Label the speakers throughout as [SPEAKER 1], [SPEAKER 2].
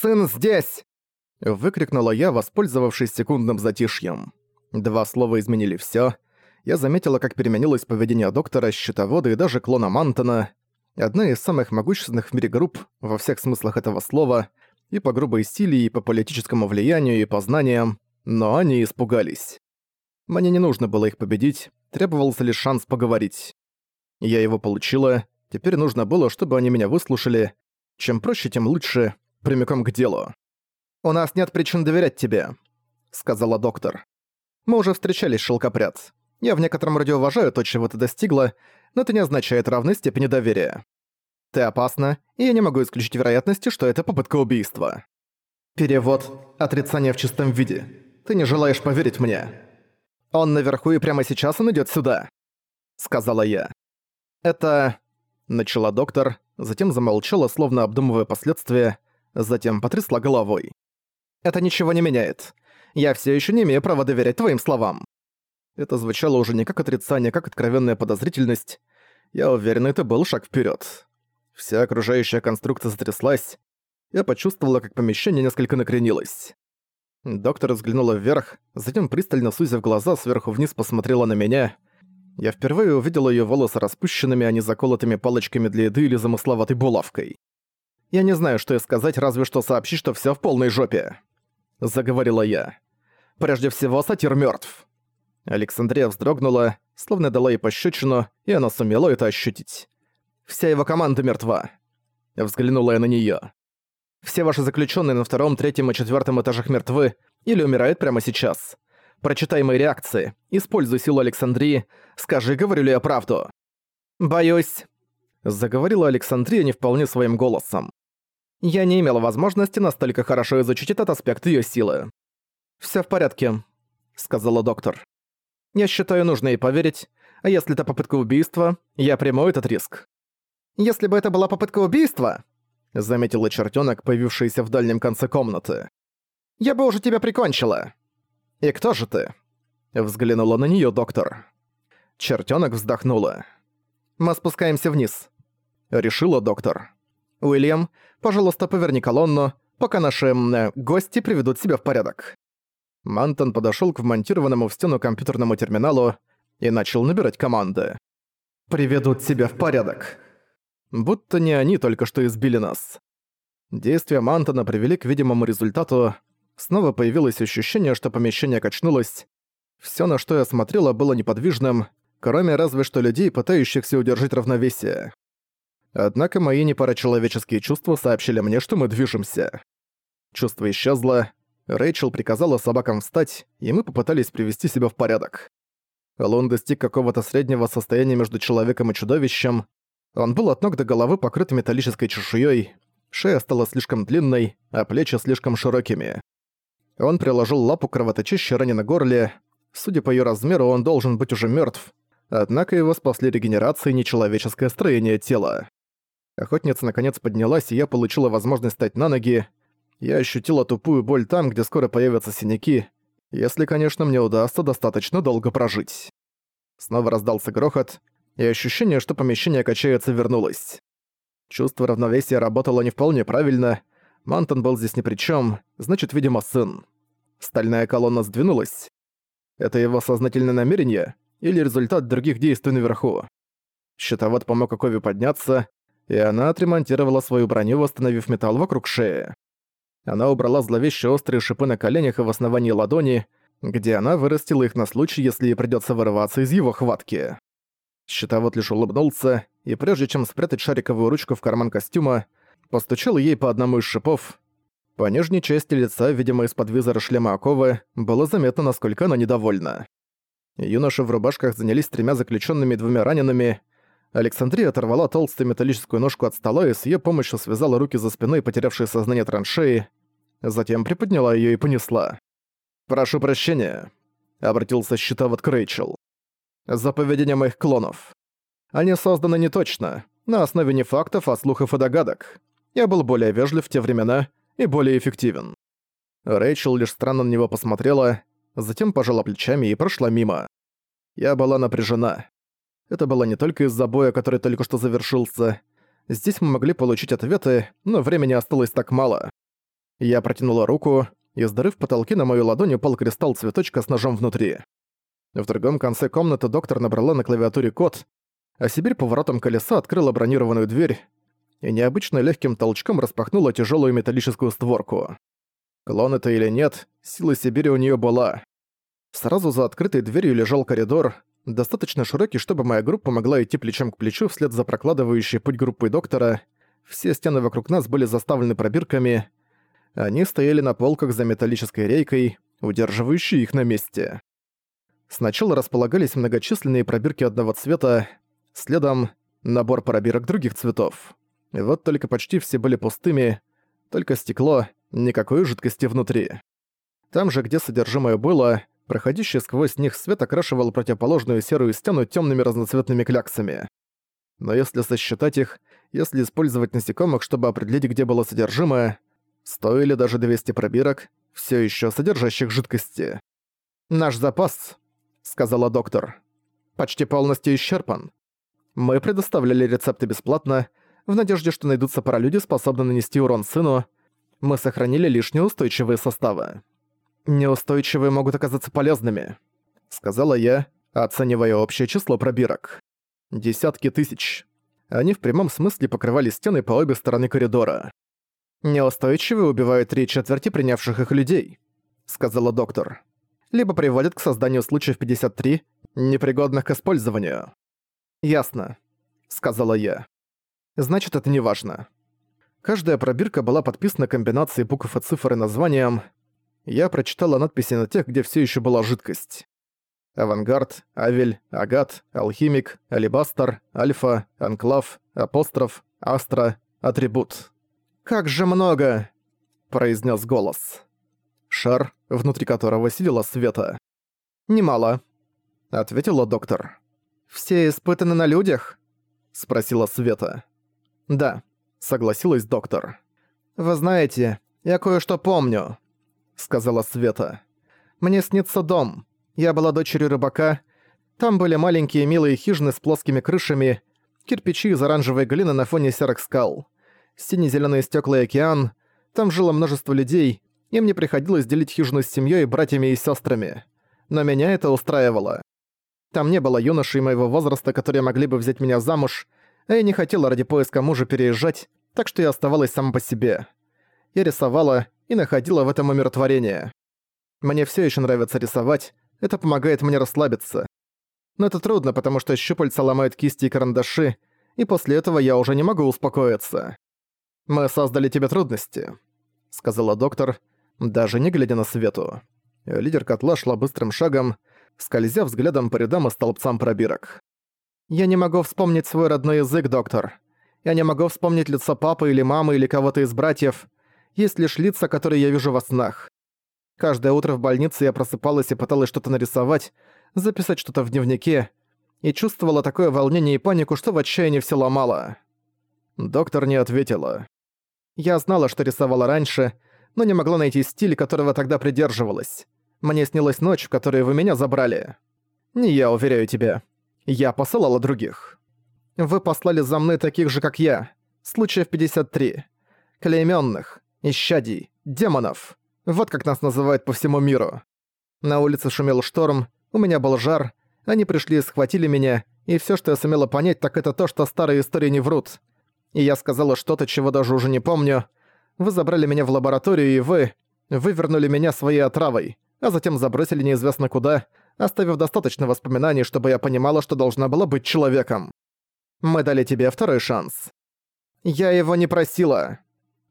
[SPEAKER 1] сын здесь!» Выкрикнула я, воспользовавшись секундным затишьем. Два слова изменили всё. Я заметила, как переменилось поведение доктора, счетовода и даже клона Мантона. Одна из самых могущественных в мире групп, во всех смыслах этого слова, и по грубой силе, и по политическому влиянию, и по знаниям, но они испугались. Мне не нужно было их победить, требовался лишь шанс поговорить. Я его получила, теперь нужно было, чтобы они меня выслушали. Чем проще, тем лучше, прямиком к делу. «У нас нет причин доверять тебе», — сказала доктор. «Мы уже встречались, шелкопряд. Я в некотором роде уважаю то, чего ты достигла, но это не означает равной степени доверия. Ты опасна, и я не могу исключить вероятности, что это попытка убийства». Перевод «Отрицание в чистом виде». Ты не желаешь поверить мне. Он наверху и прямо сейчас он идёт сюда», — сказала я. «Это...» — начала доктор, затем замолчала, словно обдумывая последствия, затем потрясла головой. Это ничего не меняет. Я все еще не имею права доверять твоим словам». Это звучало уже не как отрицание, как откровенная подозрительность. Я уверен, это был шаг вперед. Вся окружающая конструкция затряслась. Я почувствовала, как помещение несколько накренилось. Доктор взглянула вверх, затем пристально сузив глаза, сверху вниз посмотрела на меня. Я впервые увидела ее волосы распущенными, а не заколотыми палочками для еды или замысловатой булавкой. Я не знаю, что и сказать, разве что сообщить, что все в полной жопе. — заговорила я. «Прежде всего, сатир мертв. Александрия вздрогнула, словно дала ей пощечину, и она сумела это ощутить. «Вся его команда мертва». Взглянула я на неё. «Все ваши заключенные на втором, третьем и четвертом этажах мертвы или умирают прямо сейчас. Прочитай мои реакции, используй силу Александрии, скажи, говорю ли я правду». «Боюсь», — заговорила Александрия не вполне своим голосом. Я не имела возможности настолько хорошо изучить этот аспект её силы. «Всё в порядке», — сказала доктор. «Я считаю, нужно ей поверить, а если это попытка убийства, я приму этот риск». «Если бы это была попытка убийства», — заметила чертёнок, появившаяся в дальнем конце комнаты, «я бы уже тебя прикончила». «И кто же ты?» — взглянула на неё доктор. Чертёнок вздохнула. «Мы спускаемся вниз», — решила доктор. «Уильям, пожалуйста, поверни колонну, пока наши э, гости приведут себя в порядок». Мантон подошёл к вмонтированному в стену компьютерному терминалу и начал набирать команды. «Приведут себя в порядок». Будто не они только что избили нас. Действия Мантона привели к видимому результату. Снова появилось ощущение, что помещение качнулось. Всё, на что я смотрела, было неподвижным, кроме разве что людей, пытающихся удержать равновесие. Однако мои непарачеловеческие чувства сообщили мне, что мы движемся. Чувство исчезло, Рэйчел приказала собакам встать, и мы попытались привести себя в порядок. Лун достиг какого-то среднего состояния между человеком и чудовищем. Он был от ног до головы покрыт металлической чешуей, шея стала слишком длинной, а плечи слишком широкими. Он приложил лапу кровоточащей ране на горле. Судя по ее размеру, он должен быть уже мертв. Однако его спасли регенерация и нечеловеческое строение тела. Охотница наконец поднялась, и я получила возможность встать на ноги. Я ощутила тупую боль там, где скоро появятся синяки, если, конечно, мне удастся достаточно долго прожить. Снова раздался грохот, и ощущение, что помещение качается, вернулось. Чувство равновесия работало не вполне правильно. Мантон был здесь ни при чем, значит, видимо, сын. Стальная колонна сдвинулась. Это его сознательное намерение или результат других действий наверху? Щитовод помог Акове подняться, и она отремонтировала свою броню, восстановив металл вокруг шеи. Она убрала зловещие острые шипы на коленях и в основании ладони, где она вырастила их на случай, если ей придётся вырываться из его хватки. Щитовод лишь улыбнулся, и прежде чем спрятать шариковую ручку в карман костюма, постучал ей по одному из шипов. По нижней части лица, видимо, из-под визора шлема оковы, было заметно, насколько она недовольна. Юноши в рубашках занялись тремя заключенными и двумя ранеными, Александрия оторвала толстую металлическую ножку от стола и с ее помощью связала руки за спиной потерявшей сознание траншеи, затем приподняла ее и понесла. «Прошу прощения», — обратился щитовод к Рэйчел. «За поведение моих клонов. Они созданы не точно, на основе не фактов, а слухов и догадок. Я был более вежлив в те времена и более эффективен». Рэйчел лишь странно на него посмотрела, затем пожала плечами и прошла мимо. Я была напряжена. Это было не только из-за боя, который только что завершился. Здесь мы могли получить ответы, но времени осталось так мало. Я протянула руку, и, сдырыв потолки, на мою ладонь упал кристалл цветочка с ножом внутри. В другом конце комнаты доктор набрала на клавиатуре код, а Сибирь поворотом колеса открыла бронированную дверь и необычно легким толчком распахнула тяжелую металлическую створку. Клон это или нет, сила Сибири у нее была. Сразу за открытой дверью лежал коридор, достаточно широкий, чтобы моя группа могла идти плечом к плечу вслед за прокладывающей путь группой доктора. Все стены вокруг нас были заставлены пробирками. Они стояли на полках за металлической рейкой, удерживающей их на месте. Сначала располагались многочисленные пробирки одного цвета, следом набор пробирок других цветов. Вот только почти все были пустыми, только стекло, никакой жидкости внутри. Там же, где содержимое было, проходящий сквозь них свет окрашивал противоположную серую стену темными разноцветными кляксами. Но если сосчитать их, если использовать насекомых, чтобы определить, где было содержимое, стоили даже 200 пробирок, все еще содержащих жидкости. «Наш запас», — сказала доктор, — «почти полностью исчерпан. Мы предоставляли рецепты бесплатно, в надежде, что найдутся паралюди, способные нанести урон сыну. Мы сохранили лишь неустойчивые составы. Неустойчивые могут оказаться полезными, сказала я, оценивая общее число пробирок. Десятки тысяч. Они в прямом смысле покрывали стены по обе стороны коридора. «Неустойчивые убивают три четверти принявших их людей», — сказала доктор. «Либо приводят к созданию случаев 53, непригодных к использованию». «Ясно», — сказала я. «Значит, это не важно». Каждая пробирка была подписана комбинацией букв и цифр и названием. Я прочитала надписи на тех, где все еще была жидкость. Авангард, Авель, Агат, Алхимик, Алибастер, Альфа, Анклав, Апостроф, Астра, Атрибут. «Как же много!» – произнес голос. Шар, внутри которого сидела Света. «Немало», – ответила доктор. «Все испытаны на людях?» – спросила Света. «Да», – согласилась доктор. «Вы знаете, я кое-что помню», – сказала Света. «Мне снится дом. Я была дочерью рыбака. Там были маленькие милые хижины с плоскими крышами, кирпичи из оранжевой глины на фоне серых скал, сине-зелёные стёкла и океан. Там жило множество людей, и мне приходилось делить хижину с семьёй, братьями и сёстрами. Но меня это устраивало. Там не было юношей моего возраста, которые могли бы взять меня замуж, а я не хотела ради поиска мужа переезжать, так что я оставалась сама по себе. Я рисовала и находила в этом умиротворение. Мне все еще нравится рисовать, это помогает мне расслабиться. Но это трудно, потому что щупальца ломают кисти и карандаши, и после этого я уже не могу успокоиться. «Мы создали тебе трудности», — сказала доктор, даже не глядя на свету. Лидер котла шла быстрым шагом, скользя взглядом по рядам и столбцам пробирок. «Я не могу вспомнить свой родной язык, доктор. Я не могу вспомнить лицо папы или мамы или кого-то из братьев. Есть лишь лица, которые я вижу во снах. Каждое утро в больнице я просыпалась и пыталась что-то нарисовать, записать что-то в дневнике, и чувствовала такое волнение и панику, что в отчаянии все ломало. Доктор не ответила. Я знала, что рисовала раньше, но не могла найти стиль, которого тогда придерживалась. Мне снилась ночь, в которой вы меня забрали. Не я, уверяю тебя. Я посылала других. Вы послали за мной таких же, как я. Случаев 53. Клеймённых, исчадий, демонов. Вот как нас называют по всему миру. На улице шумел шторм, у меня был жар, они пришли и схватили меня, и всё, что я сумела понять, так это то, что старые истории не врут. И я сказала что-то, чего даже уже не помню. Вы забрали меня в лабораторию, и вы... вывернули меня своей отравой а затем забросили неизвестно куда, оставив достаточно воспоминаний, чтобы я понимала, что должна была быть человеком. Мы дали тебе второй шанс. Я его не просила.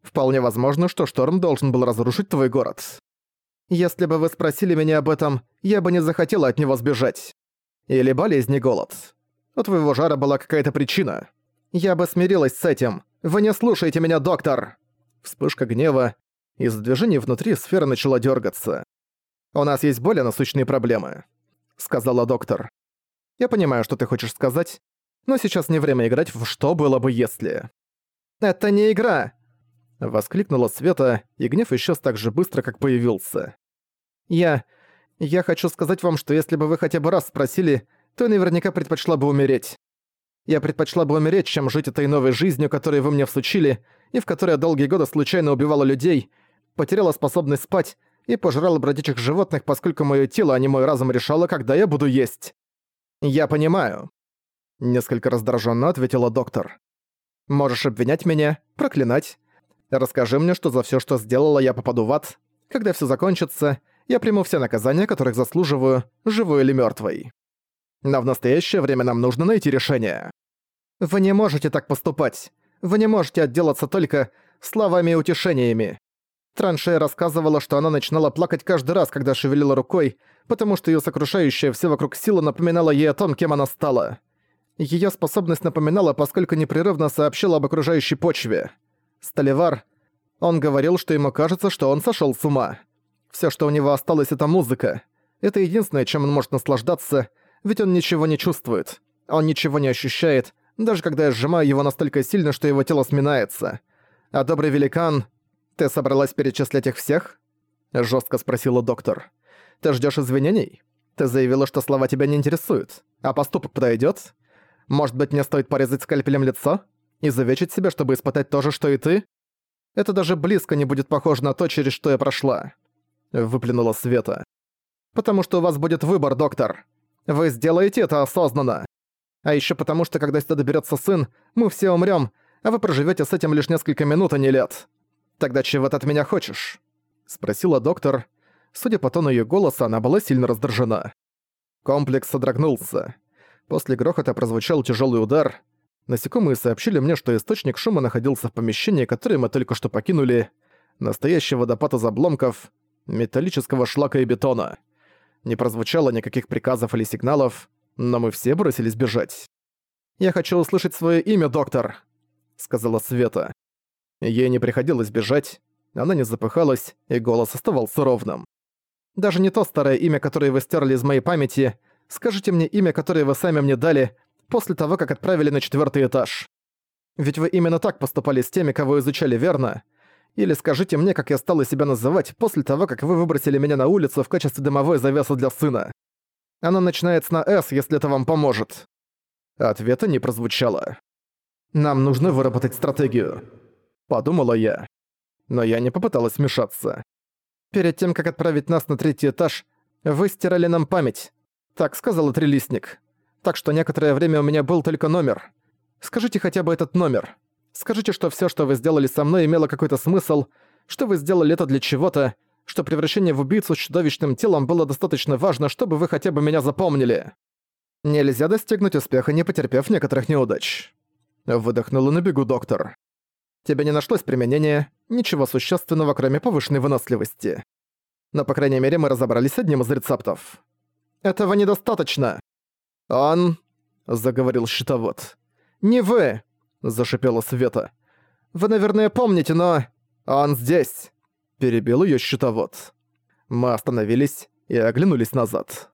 [SPEAKER 1] Вполне возможно, что шторм должен был разрушить твой город. Если бы вы спросили меня об этом, я бы не захотела от него сбежать. Или болезнь и голод. У твоего жара была какая-то причина. Я бы смирилась с этим. Вы не слушаете меня, доктор!» Вспышка гнева. Из движения внутри сфера начала дергаться. «У нас есть более насущные проблемы», — сказала доктор. «Я понимаю, что ты хочешь сказать, но сейчас не время играть в «что было бы если». «Это не игра!» — воскликнула Света, и гнев исчез так же быстро, как появился. «Я... я хочу сказать вам, что если бы вы хотя бы раз спросили, то наверняка предпочла бы умереть. Я предпочла бы умереть, чем жить этой новой жизнью, которую вы мне всучили, и в которой я долгие годы случайно убивала людей, потеряла способность спать и пожрала бродячих животных, поскольку моё тело, а не мой разум решало, когда я буду есть. Я понимаю. Несколько раздражённо ответила доктор. Можешь обвинять меня, проклинать. Расскажи мне, что за всё, что сделала, я попаду в ад. Когда всё закончится, я приму все наказания, которых заслуживаю, живой или мёртвой. Но в настоящее время нам нужно найти решение. Вы не можете так поступать. Вы не можете отделаться только словами и утешениями. Траншея рассказывала, что она начинала плакать каждый раз, когда шевелила рукой, потому что её сокрушающая все вокруг сила напоминала ей о том, кем она стала. Её способность напоминала, поскольку непрерывно сообщила об окружающей почве. Сталевар, он говорил, что ему кажется, что он сошёл с ума. Всё, что у него осталось, это музыка. Это единственное, чем он может наслаждаться, ведь он ничего не чувствует. Он ничего не ощущает, даже когда я сжимаю его настолько сильно, что его тело сминается. А добрый великан... Ты собралась перечислять их всех? Жестко спросила доктор. Ты ждешь извинений? Ты заявила, что слова тебя не интересуют. А поступок подойдет? Может быть, мне стоит порезать скальпелем лицо? И завечить себя, чтобы испытать то же, что и ты? Это даже близко не будет похоже на то, через что я прошла. Выплюнула Света. Потому что у вас будет выбор, доктор. Вы сделаете это осознанно. А еще потому, что когда сюда доберется сын, мы все умрем, а вы проживете с этим лишь несколько минут, а не лет. Тогда чего ты от меня хочешь?» — спросила доктор. Судя по тону ее голоса, она была сильно раздражена. Комплекс содрогнулся. После грохота прозвучал тяжелый удар. Насекомые сообщили мне, что источник шума находился в помещении, которое мы только что покинули. Настоящий водопад из обломков, металлического шлака и бетона. Не прозвучало никаких приказов или сигналов но мы все бросились бежать. «Я хочу услышать свое имя, доктор», — сказала Света. Ей не приходилось бежать, она не запыхалась, и голос оставался ровным. «Даже не то старое имя, которое вы стерли из моей памяти, скажите мне имя, которое вы сами мне дали после того, как отправили на четвертый этаж. Ведь вы именно так поступали с теми, кого изучали, верно? Или скажите мне, как я стала себя называть после того, как вы выбросили меня на улицу в качестве дымовой завесы для сына. Она начинается на «С», если это вам поможет». Ответа не прозвучало. «Нам нужно выработать стратегию», — подумала я. Но я не попыталась вмешаться. «Перед тем, как отправить нас на третий этаж, вы стирали нам память», — так сказал Трилистник. «Так что некоторое время у меня был только номер. Скажите хотя бы этот номер. Скажите, что всё, что вы сделали со мной, имело какой-то смысл, что вы сделали это для чего-то, что превращение в убийцу с чудовищным телом было достаточно важно, чтобы вы хотя бы меня запомнили. Нельзя достигнуть успеха, не потерпев некоторых неудач. Выдохнула на бегу доктор. Тебе не нашлось применения, ничего существенного, кроме повышенной выносливости. Но, по крайней мере, мы разобрались с одним из рецептов. Этого недостаточно. Он... заговорил щитовод. Не вы, зашипела Света. Вы, наверное, помните, но... Он здесь. Перебил её щитовод. Мы остановились и оглянулись назад.